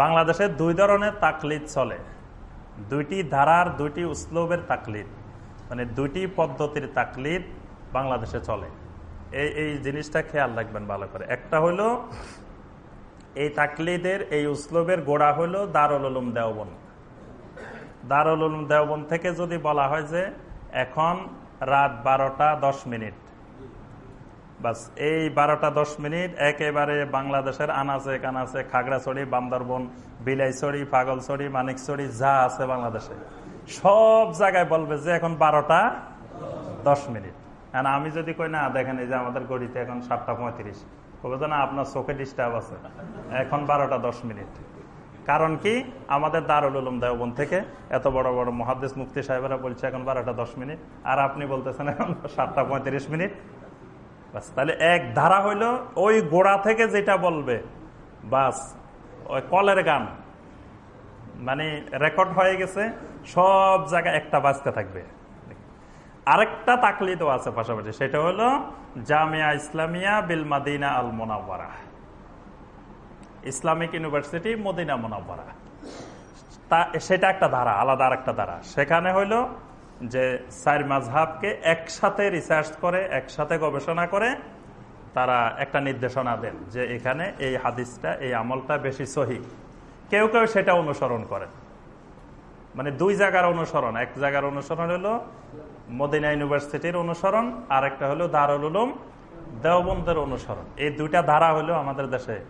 বাংলাদেশে দুই ধরনের তাকলিদ চলে। দুইটি ধারার, দুইটি উসলুবের তাকলিদ। মানে দুইটি পদ্ধতির তাকলিদ বাংলাদেশে চলে। এই এই জিনিসটা খেয়াল রাখবেন ভালো করে। একটা হলো, এই তাকলিদের, এই উসলুবের গোড়া হলো দারুল উলুম দেওবন দারুল উলুম দেওবন থেকে যদি বলা হয় যে এখন রাত বারোটা দশ মিনিট বাস, এই বারোটা দশ মিনিট একেবারে বাংলাদেশের আনাচে কানাচে খাগড়াছড়ি, বান্দরবন, বিলাইছড়ি পাগলছড়ি মানিকছড়ি, যা আছে বাংলাদেশে। সব জায়গায় বলবে যে এখন বারোটা দশ মিনিট। আমি যদি কই, না, দেখেন এই যে আমাদের গড়িতে এখন সাতটা পঁয়ত্রিশ। কবে না, আপনার চোখে ডিস্টার্ব আছে। এখন বারোটা দশ মিনিট। কারণ কি? আমাদের দারুল উলুম দেওবন থেকে এত বড় বড় মহাদেশ মুক্তি সাহেবেরা বলছে, এখন বারোটা দশ মিনিট। আর আপনি বলতেছেন, এখন সাতটা পঁয়ত্রিশ মিনিট। বাস, তাহলে এক ধারা হইল ওই গোড়া থেকে যেটা বলবে, বাস, ওই কলের গান। মানে রেকর্ড হয়ে গেছে, সব জায়গায় একটা বাজতে থাকবে। আরেকটা তাকলিদও আছে পাশাপাশি, সেটা হলো জামিয়া ইসলামিয়া বিল মাদিনা আল Munawwara. Islamic university Medina Munawwara. তা, সেটা একটা ধারা, আলাদা আরেকটা ধারা। সেখানে হইল যে সাইর মাঝহাবকে একসাথে রিসার্চ করে, একসাথে গবেষণা করে, তারা একটা নির্দেশনা দেন যে এখানে এই হাদিসটা, এই আমলটা বেশি সহি। কেউ কেউ সেটা অনুসরণ করেন। মানে দুই জায়গার অনুসরণ। এক জায়গার অনুসরণ হলো মদিনা ইউনিভার্সিটির অনুসরণ আর একটা হলো দারুল উলুম দেওবন্দের অনুসরণ। এই দুইটা ধারা হলো আমাদের দেশে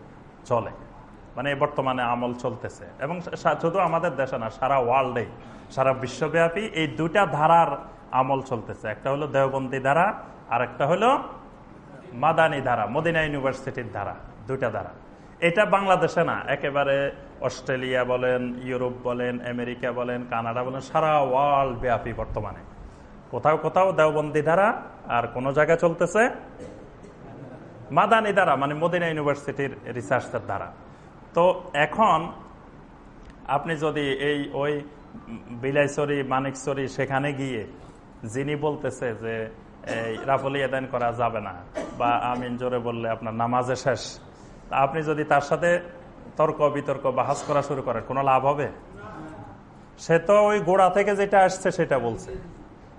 চলে। মানে বর্তমানে আমল চলতেছে। এবং শুধু আমাদের দেশে না, সারা ওয়ার্ল্ডে সারা বিশ্বব্যাপী এই দুটা ধারার আমল চলতেছে। একটা হলো দেওবন্দি ধারা আর একটা হলো মাদানী ধারা, মদিনা ইউনিভার্সিটির ধারা, দুইটা ধারা। এটা বাংলাদেশে না, একেবারে অস্ট্রেলিয়া বলেন, ইউরোপ বলেন, আমেরিকা বলেন, কানাডা বলেন, সারা ওয়ার্ল্ড ব্যাপী বর্তমানে। কোথাও কোথাও দেওবন্দি ধারা, আর কোন জায়গায় চলতেছে মাদানী ধারা মানে মদিনা ইউনিভার্সিটির রিসার্চের ধারা। তো এখন আপনি যদি এই ওই বিলাইছড়ি, মানিকছড়ি সেখানে গিয়ে যিনি বলতেছে যে, এই রাফলি এদান করা যাবে না বা আমিন জোরে বললে আপনার নামাজে শেষ আপনি যদি তার সাথে তর্ক, বিতর্ক বাহাস করা শুরু করেন, কোনো লাভ হবে? সে তো ওই গোড়া থেকে যেটা আসছে সেটা বলছে।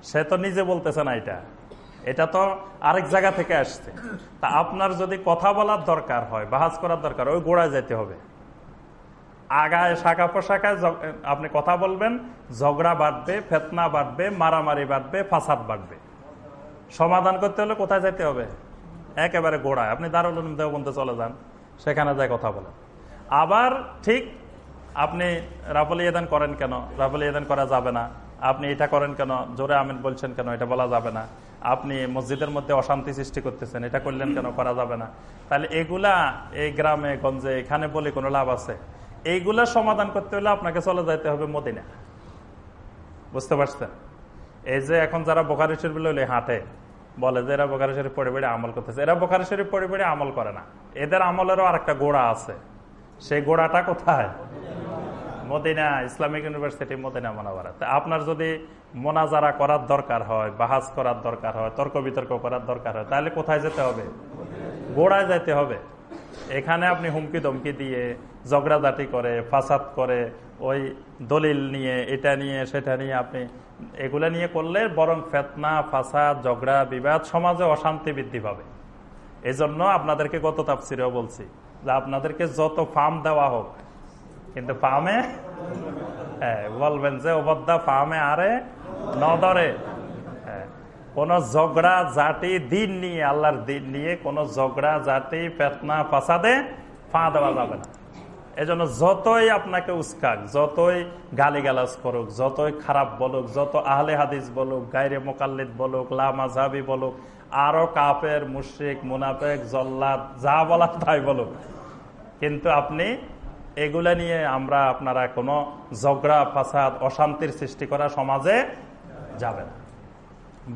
সে তো নিজে বলতেছে না এটা। এটা তো আরেক জায়গা থেকে আসছে। তা আপনার যদি কথা বলার দরকার হয় বাহাজ করার দরকার ওই গোড়ায় যেতে হবে। আগায় শাখা পোশাখায় আপনি কথা বলবেন, ঝগড়া বাড়বে ফেতনা বাড়বে মারামারি বাড়বে ফাসাদ বাড়বে সমাধান করতে হলে কোথায় যেতে হবে? একেবারে গোড়ায়। আপনি দারুল দেওবন্ধে চলে যান, সেখানে যায় কথা বলেন। আবার ঠিক আপনি রাফলি এদান করেন কেন? রাফলি এদান করা যাবে না। আপনি এটা করেন কেন? জোরে আমিন বলছেন কেন? এটা বলা যাবে না। আপনি মসজিদের মধ্যে অশান্তি সৃষ্টি করতেছেন, এটা করলেন কেন? করা যাবে না। তাহলে এগুলা এই গ্রামে, গঞ্জে, এখানে বলে কোনো লাভ আছে? এইগুলা সমাধান করতে হলে আপনাকে চলে যাইতে হবে মদিনা বুঝতে পারছেন? এই যে এখন যারা বোখারি শরীফ লইলে হাঁটে, বলে যে এরা বোখারি শরীফ পড়ে পড়ে আমল করতেছে। এরা বোখারি শরীফ পড়ে পড়ে আমল করে না। এদের আমলেরও আর একটা গোড়া আছে। সেই গোড়াটা কোথায়? Medina, Islamic university, Medina Munawwara আপনার যদি মোনাজারা করার দরকার হয়, বাহাজ করার দরকার হয়, তর্ক বিতর্ক করার দরকার হয়, তাহলে কোথায় যেতে হবে? গোড়ায় যেতে হবে। এখানে আপনি হুমকি দমকি দিয়ে ঝগড়াঝাটি করে, ফাসাদ করে, ওই দলিল নিয়ে, এটা নিয়ে, সেটা নিয়ে আপনি এগুলা নিয়ে করলে বরং ফেতনা, ফাসাদ, ঝগড়া, বিবাদ সমাজে অশান্তি বৃদ্ধি পাবে। এজন্য আপনাদেরকে গত তাপসিরেও বলছি যে আপনাদেরকে যত ফার্ম দেওয়া হোক, কিন্তু ফার্মে হ্যাঁ বলবেন যে অবদ্ধা ফার্মে আরে নদরে। কোন ঝগড়া জাতি দিন নিয়ে, আল্লাহর দিন নিয়ে কোন ঝগড়া জাতি পেতনা ফাসাদে ফা দেওয়া যাবে না। এজন্য যতই আপনাকে উস্কাক, যতই গালিগালাজ করুক, যতই খারাপ বলুক, যত আহলে হাদিস বলুক গাইরে মোকাল্লিদ বলুক লামাজাবি বলুক, আরও কাপের মুশ্রিক, মুনাফেক, জল্লাদ, যা বলা তাই বলুক। কিন্তু আপনি এগুলা নিয়ে আমরা আপনারা কোনো ঝগড়া, ফাসাদ, অশান্তির সৃষ্টি করা সমাজে যাবেন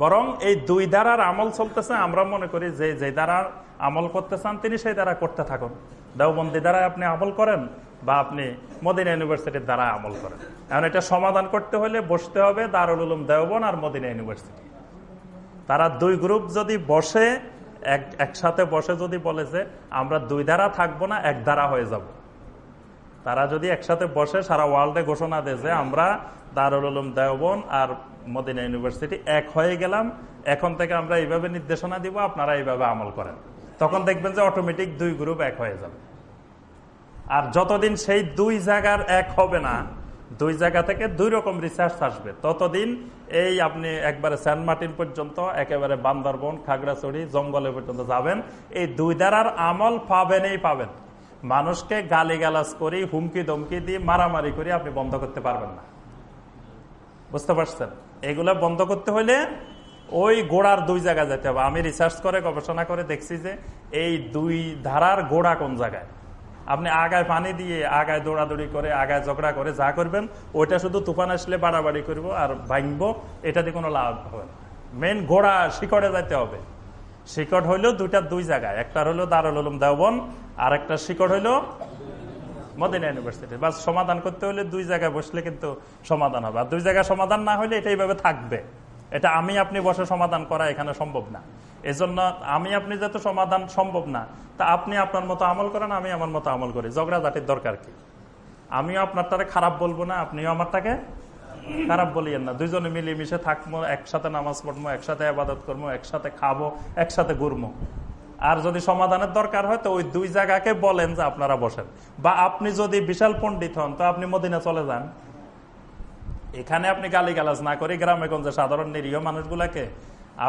বরং এই দুই ধারার আমল চলতেছে, আমরা মনে করি যে যে দ্বারার আমল করতে চান তিনি সেই দ্বারা করতে থাকুন। দেওবন্দি দ্বারায় আপনি আমল করেন বা আপনি মদিনা ইউনিভার্সিটির দ্বারা আমল করেন। এখন এটা সমাধান করতে হলে বসতে হবে দারুল উলুম দেওবন আর মদিনা ইউনিভার্সিটি। তারা দুই গ্রুপ যদি বসে, এক একসাথে বসে যদি বলে যে আমরা দুই ধারা থাকব না, এক ধারা হয়ে যাব। তারা যদি একসাথে বসে সারা ওয়ার্ল্ডে ঘোষণা দেয় যে আমরা দারুল উলুম দেওবন আর মদিনা ইউনিভার্সিটি এক হয়ে গেলাম, এখন থেকে আমরা এইভাবে নির্দেশনা দিব, আপনারা এইভাবে আমল করেন। তখন দেখবেন যে অটোমেটিক দুই গ্রুপ এক হয়ে যাবে। আর যতদিন সেই দুই জায়গার এক হবে না, দুই জায়গা থেকে দুই রকম রিসার্চ আসবে। ততদিন এই আপনি একবারে সেন্ট মার্টিন পর্যন্ত একেবারে বান্দরবন, খাগড়াছড়ি, জঙ্গলে পর্যন্ত যাবেন, এই দুই দ্বারার আমল পাবেনই পাবেন। মানুষকে গালিগালাজ করি হুমকি দমকি দিয়ে মারামারি করি আপনি বন্ধ করতে পারবেন না। বুঝতে পারছেন? এগুলা বন্ধ করতে হলে ওই গোড়ার দুই জায়গায় যেতে হবে। আমি রিসার্চ করে, গবেষণা করে দেখছি যে এই দুই ধারার গোড়া কোন জায়গায়? আপনি আগায় পানি দিয়ে, আগায় দৌড়াদৌড়ি করে, আগায় ঝগড়া করে যা করবেন, ওইটা শুধু তুফান আসলে বাড়াবাড়ি করব আর ভাঙবো, এটা দিয়ে কোনো লাভ হবে না। মেন গোড়া শিকড়ে যাইতে হবে। শিকড় হইল দুইটা দুই জায়গায়। একটা হলো দারুল উলুম দেওবন আর একটা শিকড় হইল মদিনা ইউনিভার্সিটি। বাস সমাধান করতে হলে দুই জায়গায় বসলে কিন্তু সমাধান হবে। আর দুই জায়গায় সমাধান না হলে এটা এইভাবে থাকবে। এটা আমি আপনি বসে সমাধান করা এখানে সম্ভব না। এজন্য আমি আপনি যাতে সমাধান সম্ভব না, তা আপনি আপনার মতো আমল করেন, আমি আমার মতো আমল করি। ঝগড়াঝাটির দরকার কি? আমিও আপনার তারে খারাপ বলব না, আপনিও আমার তাকে খারাপ বলিয়েন না। দুইজনে মিলেমিশে থাকব, একসাথে নামাজ পড়ব, একসাথে আবাদত করব, একসাথে খাব, একসাথে ঘুরবো। আর যদি সমাধানের দরকার হয়, তো ওই দুই জায়গাকে বলেন যে আপনারা বসেন। বা আপনি যদি বিশাল পণ্ডিত হন, তো আপনি মদিনা চলে যান। এখানে আপনি গালিগালাজ না করে গ্রামে গঞ্জে সাধারণ নিরীহ মানুষগুলাকে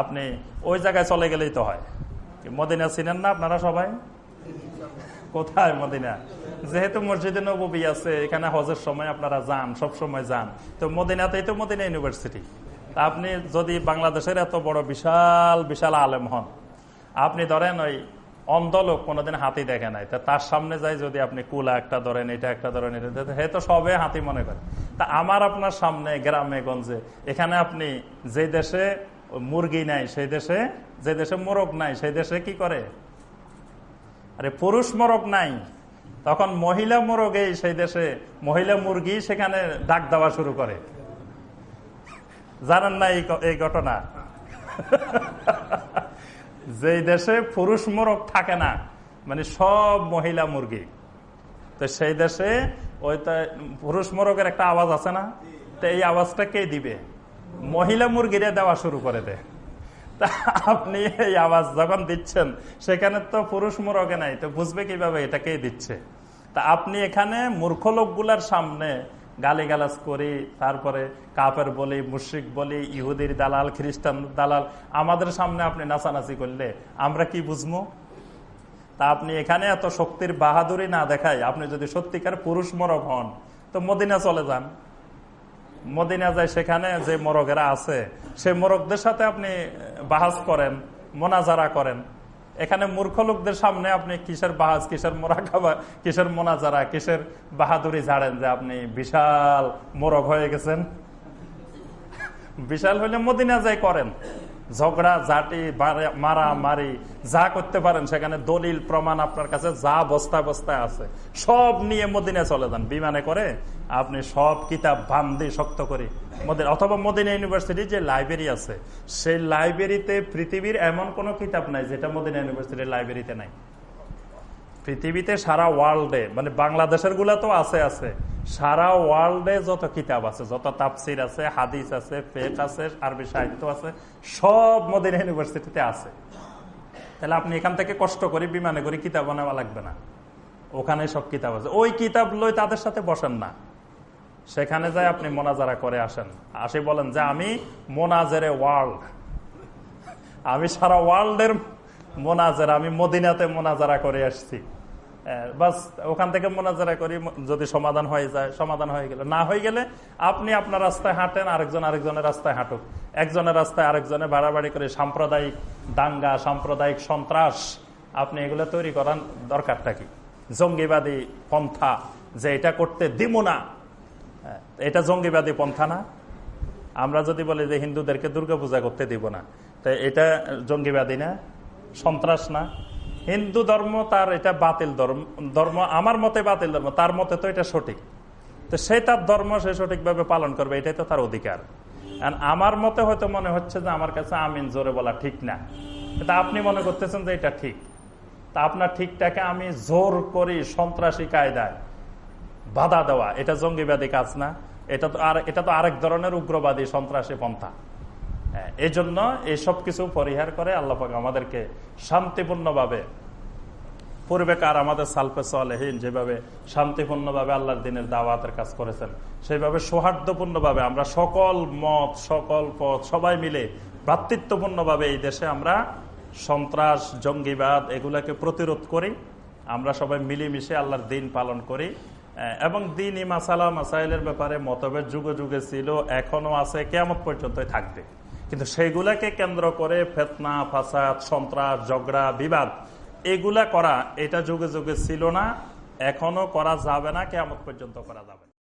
আপনি ওই জায়গায় চলে গেলেই তো হয়। মদিনা চিনেন না আপনারা সবাই? কোথায় মদিনা? যেহেতু মসজিদে নবী আছে, এখানে হজের সময় আপনারা যান, সব সময় যান। তো মদিনাতেই তো মদিনা ইউনিভার্সিটি। আপনি যদি বাংলাদেশের এত বড় বিশাল বিশাল আলেম হন আপনি ধরেন ওই অন্ধ লোক কোনোদিন হাতি দেখে নাই। তা তার সামনে যাই যদি আপনি কুলা একটা ধরেন, এটা একটা ধরেন, এটা হে তো সবে হাতি মনে করে। তা আমার আপনার সামনে গ্রামে, গঞ্জে, এখানে আপনি যে দেশে মুরগি নাই, সেই দেশে, যে দেশে মোরগ নাই, সেই দেশে কি করে? আরে পুরুষ মোরগ নাই। তখন মহিলা মোরগেই সেই দেশে, মহিলা মুরগি সেখানে ডাক দেওয়া শুরু করে। জানেন না এই ঘটনা? যেই দেশে পুরুষ মোরগ থাকে না মানে সব মহিলা মুরগি। তো সেই দেশে ওই পুরুষ মোরগের একটা আওয়াজ আছে না? তো এই আওয়াজটা কে দিবে? মহিলা মুরগিরে দেওয়া শুরু করে দেয় তা আপনি এই আওয়াজ যখন দিচ্ছেন, সেখানে তো পুরুষ মোরগে নাই। তো বুঝবে কীভাবে এটা কে দিচ্ছে? তা আপনি এখানে মূর্খ লোকগুলার সামনে গালিগালাজ করি, তারপরে কাপের বলি, মুশ্রিক বলি, ইহুদির দালাল, খ্রিস্টান দালাল, আমাদের সামনে আপনি নাচানাচি করলে আমরা কি বুঝব তা আপনি এখানে এত শক্তির বাহাদুরি না দেখায় আপনি যদি সত্যিকার পুরুষ মরক হন, তো মদিনা চলে যান। মদিনা যায় সেখানে যে মোরগেরা আছে সেই মোরগদের সাথে আপনি বাহাজ করেন, মোনাজারা করেন। এখানে মূর্খ লোকদের সামনে আপনি কিসের বাহাজ, কিসের মোরাকাবা, কিসের মোনাজারা, কিসের বাহাদুরি ঝাড়েন যে আপনি বিশাল মোরগ হয়ে গেছেন? বিশাল হলে মদিনা যাই করেন। ঝগড়া জাটি মারা মারি যা করতে পারেন সেখানে দলিল, প্রমাণ আপনার কাছে যা বস্তা বস্তায় আছে, সব নিয়ে মদিনে চলে যান। বিমানে করে আপনি সব কিতাব বান্ধি শক্ত করে অথবা মদিনা ইউনিভার্সিটি যে লাইব্রেরি আছে, সেই লাইব্রেরিতে পৃথিবীর এমন কোন কিতাব নাই যেটা মদিনা ইউনিভার্সিটির লাইব্রেরিতে নাই। পৃথিবীতে সারা ওয়ার্ল্ডে মানে বাংলাদেশেরগুলা তো আছে আছে। সারা ওয়ার্ল্ডে যত কিতাব আছে, যত তাপসির আছে, হাদিস আছে, ফেক আছে, আরবি সাহিত্য আছে, সব মদিনা ইউনিভার্সিটিতে আছে। তাহলে আপনি এখান থেকে কষ্ট করে বিমানে করে কিতাব নেওয়া লাগবে না। ওখানে সব কিতাব আছে। ওই কিতাব লই তাদের সাথে বসেন না। সেখানে যাই আপনি মোনাজারা করে আসেন। আসে বলেন যে, আমি মোনাজেরে ওয়ার্ল্ড আমি সারা ওয়ার্ল্ডের মোনাজারা, আমি মদিনাতে মোনাজারা করে আসছি। বাস ওখান থেকে মোনাজারা করি যদি সমাধান হয়ে যায়, সমাধান হয়ে গেলে। না হয়ে গেলে আপনি আপনার রাস্তায় হাঁটেন, আরেকজন আরেকজনের রাস্তায় হাঁটুক। একজনের রাস্তায় আরেকজনে বাড়াবাড়ি করে সাম্প্রদায়িক দাঙ্গা, সাম্প্রদায়িক সন্ত্রাস, আপনি এগুলো তৈরি করার দরকারটা কি? জঙ্গিবাদী পন্থা যে এটা করতে দিব না এটা জঙ্গিবাদী পন্থা না। আমরা যদি বলি যে হিন্দুদেরকে দুর্গাপূজা করতে দিব না, তো এটা জঙ্গিবাদী না, সন্ত্রাস না। হিন্দু ধর্ম, তার এটা বাতিল ধর্ম ধর্ম, আমার মতে বাতিল ধর্ম, তার মতে তো এটা সঠিক। তো সে তার ধর্ম সে সঠিকভাবে পালন করবে, এটাই তো তার অধিকার। আমার মতে হয়তো মনে হচ্ছে যে আমার কাছে আমিন জোরে বলা ঠিক না। কিন্তু আপনি মনে করতেছেন যে এটা ঠিক। তা আপনার ঠিকটাকে আমি জোর করি সন্ত্রাসী কায়দায় বাধা দেওয়া। এটা জঙ্গিবাদী কাজ না। এটা তো আর, এটা তো আরেক ধরনের উগ্রবাদী সন্ত্রাসী পন্থা। এই জন্য এইসব কিছু পরিহার করে আল্লাহ আমাদেরকে শান্তিপূর্ণভাবে পূর্বেকার আমাদের সালফে সালেহীন যেভাবে শান্তিপূর্ণভাবে আল্লাহর দিনের দাওয়াতের কাজ করেছেন, সেইভাবে সৌহার্দ্যপূর্ণভাবে আমরা সকল মত, সকল পথ, সবাই মিলে ভ্রাতৃত্বপূর্ণভাবে এই দেশে আমরা সন্ত্রাস, জঙ্গিবাদ এগুলাকে প্রতিরোধ করি, আমরা সবাই মিলেমিশে আল্লাহর দিন পালন করি এবং দিন মাসালা, মাসাইলের ব্যাপারে মতভেদ যুগে যুগে ছিল, এখনও আছে কেমন পর্যন্ত থাকবে। কিন্তু সেগুলাকে কেন্দ্র করে ফেতনা, ফাসাদ, সন্ত্রাস, ঝগড়া, বিবাদ, এগুলা করা এটা যুগে যুগে ছিল না, এখনও করা যাবে না কেমন পর্যন্ত করা যাবে